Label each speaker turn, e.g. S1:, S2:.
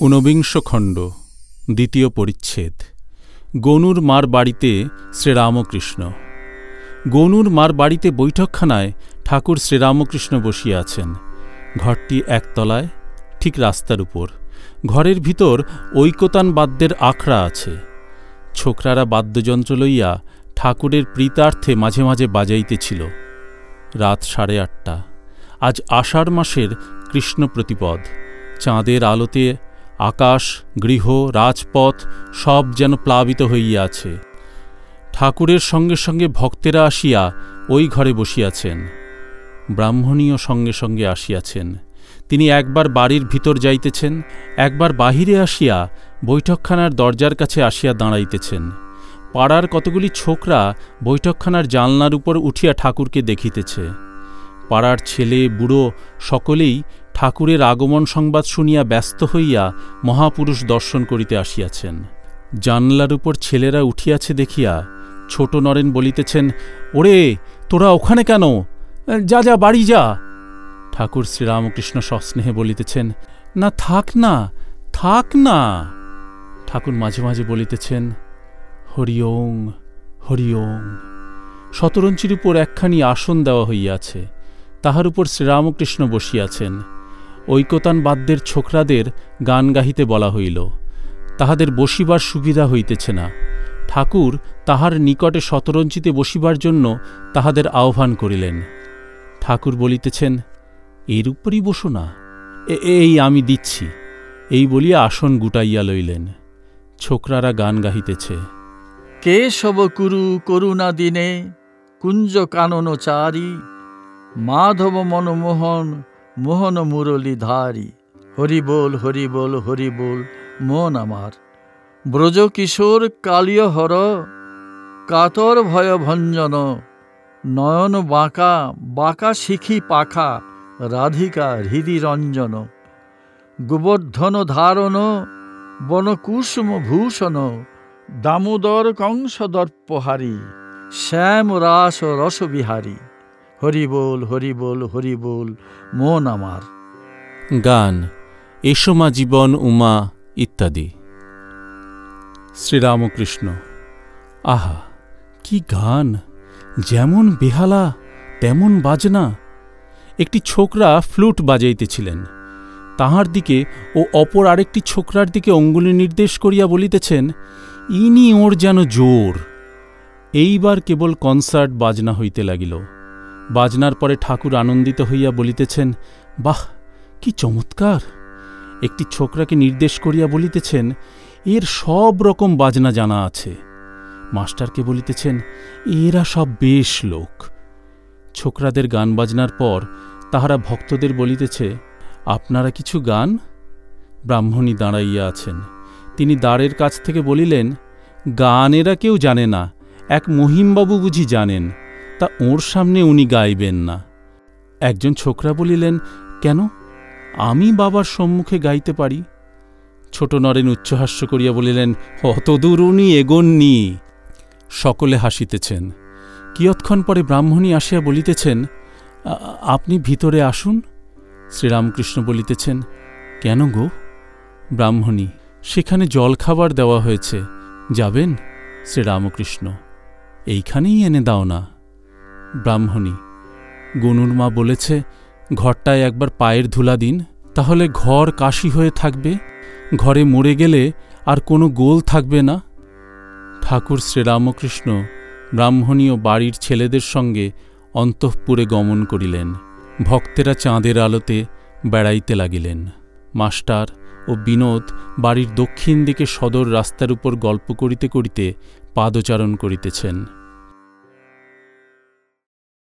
S1: ঊনবিংশ খণ্ড, দ্বিতীয় পরিচ্ছেদ। গনুর মার বাড়িতে শ্রীরামকৃষ্ণ। গনুর মার বাড়িতে বৈঠকখানায় ঠাকুর শ্রীরামকৃষ্ণ বসিয়া আছেন। ঘরটি একতলায়, ঠিক রাস্তার উপর। ঘরের ভিতর ঐকতান বাদ্যের আখড়া আছে। ছোকরারা বাদ্যযন্ত্র লইয়া ঠাকুরের প্রীতার্থে মাঝে মাঝে বাজাইতেছিল। রাত সাড়ে আটটা। আজ আষাঢ় মাসের কৃষ্ণ প্রতিপদ। চাঁদের আলোতে আকাশ, গৃহ, রাজপথ সব যেন প্লাবিত হইয়া আছে ঠাকুরের সঙ্গে সঙ্গে ভক্তেরা আসিয়া ওই ঘরে বসিয়াছেন। ব্রাহ্মণীয় সঙ্গে সঙ্গে আসিয়াছেন। তিনি একবার বাড়ির ভিতর যাইতেছেন, একবার বাহিরে আসিয়া বৈঠকখানার দরজার কাছে আসিয়া দাঁড়াইতেছেন। পাড়ার কতগুলি ছোকরা বৈঠকখানার জানলার উপর উঠিয়া ঠাকুরকে দেখিতেছে। পাড়ার ছেলে, বুড়ো সকলেই ঠাকুরের আগমন সংবাদ শুনিয়া ব্যস্ত হইয়া মহাপুরুষ দর্শন করিতে আসিয়াছেন। জানলার উপর ছেলেরা উঠিয়াছে দেখিয়া ছোট নরেন বলিতেছেন, ওরে, তোরা ওখানে কেন? যা যা, বাড়ি যা। ঠাকুর শ্রীরামকৃষ্ণ সস্নেহে বলিতেছেন, না, থাক না থাক না। ঠাকুর মাঝে মাঝে বলিতেছেন, হরি ওং হরি ওং। শতরঞ্চির উপর একখানি আসন দেওয়া হইয়াছে। তাহার উপর শ্রীরামকৃষ্ণ বসিয়াছেন। ঐকতান বাদ্যের ছোকরাদের গান গাহিতে বলা হইল। তাহাদের বসিবার সুবিধা হইতেছে না। ঠাকুর তাহার নিকটে শতরঞ্চিতে বসিবার জন্য তাহাদের আহ্বান করিলেন। ঠাকুর বলিতেছেন এর উপরই বসো না। এই আমি দিচ্ছি। এই বলিয়া আসন গুটাইয়া লইলেন। ছোকরারা গান গাহিতেছে।
S2: কেশব কুরু করুণা দিনে, কুঞ্জ কানন চারি, মাধব মনমোহন মোহন মুরলী ধারি হরি বল হরি বল হরি বল মন আমার। ব্রজ কিশোর কালীয় হর, কাতর ভয় ভঞ্জন, নয়ন বাঁকা বাঁকা শিখি পাখা, রাধিকা হৃদি রঞ্জন। গোবর্ধন ধারণ, বনকুসুম ভূষণ, দামোদর কংস দর্পহারী শ্যাম রাস রসবিহারী। হরি বল হরি বল হরি বল, মন আমার।
S1: গান এসমা জীবন, উমা, ইত্যাদি। শ্রীরামকৃষ্ণ, আহা, কি গান! যেমন বেহালা, তেমন বাজনা। একটি ছোকরা ফ্লুট বাজাইতেছিলেন। তাহার দিকে ও অপর আরেকটি ছোকরার দিকে অঙ্গুলি নির্দেশ করিয়া বলিতেছেন, ইনি ওর যেন জোর। এইবার কেবল কনসার্ট বাজনা হইতে লাগিল। বাজনার পরে ঠাকুর আনন্দিত হইয়া বলিতেছেন, বাহ, কি চমৎকার! একটি ছোকরাকে নির্দেশ করিয়া বলিতেছেন, এর সব রকম বাজনা জানা আছে। মাস্টারকে বলিতেছেন, এরা সব বেশ লোক। ছোকরাদের গান বাজনার পর তাহারা ভক্তদের বলিতেছে, আপনারা কিছু গান? ব্রাহ্মণী দাঁড়াইয়া আছেন। তিনি দ্বারের কাছ থেকে বলিলেন, গান এরা কেউ জানে না, এক মহিমবাবু বুঝি জানেন। তা ওর সামনে উনি গাইবেন না। একজন ছোকরা বলিলেন, কেন? আমি বাবার সম্মুখে গাইতে পারি? ছোট নরেন উচ্চহাস্য করিয়া বলিলেন, অতদূর উনি এগোননি। সকলে হাসিতেছেন। কিয়ৎক্ষণ পরে ব্রাহ্মণী আসিয়া বলিতেছেন আপনি ভিতরে আসুন। শ্রীরামকৃষ্ণ বলিতেছেন, কেন গো? ব্রাহ্মণী, সেখানে জলখাবার দেওয়া হয়েছে। যাবেন? শ্রীরামকৃষ্ণ, এইখানেই এনে দাও না। ব্রাহ্মণী। গনুর মা বলেছে, ঘরটায় একবার পায়ের ধুলা দিন, তাহলে ঘর কাশি হয়ে থাকবে। ঘরে মরে গেলে আর কোনো গোল থাকবে না। ঠাকুর শ্রীরামকৃষ্ণ ব্রাহ্মণী ও বাড়ির ছেলেদের সঙ্গে অন্তঃপুরে গমন করিলেন। ভক্তেরা চাঁদের আলোতে বেড়াইতে লাগিলেন। মাস্টার ও বিনোদ বাড়ির দক্ষিণ দিকে সদর রাস্তার উপর গল্প করিতে করিতে পাদচারণ করিতেছেন।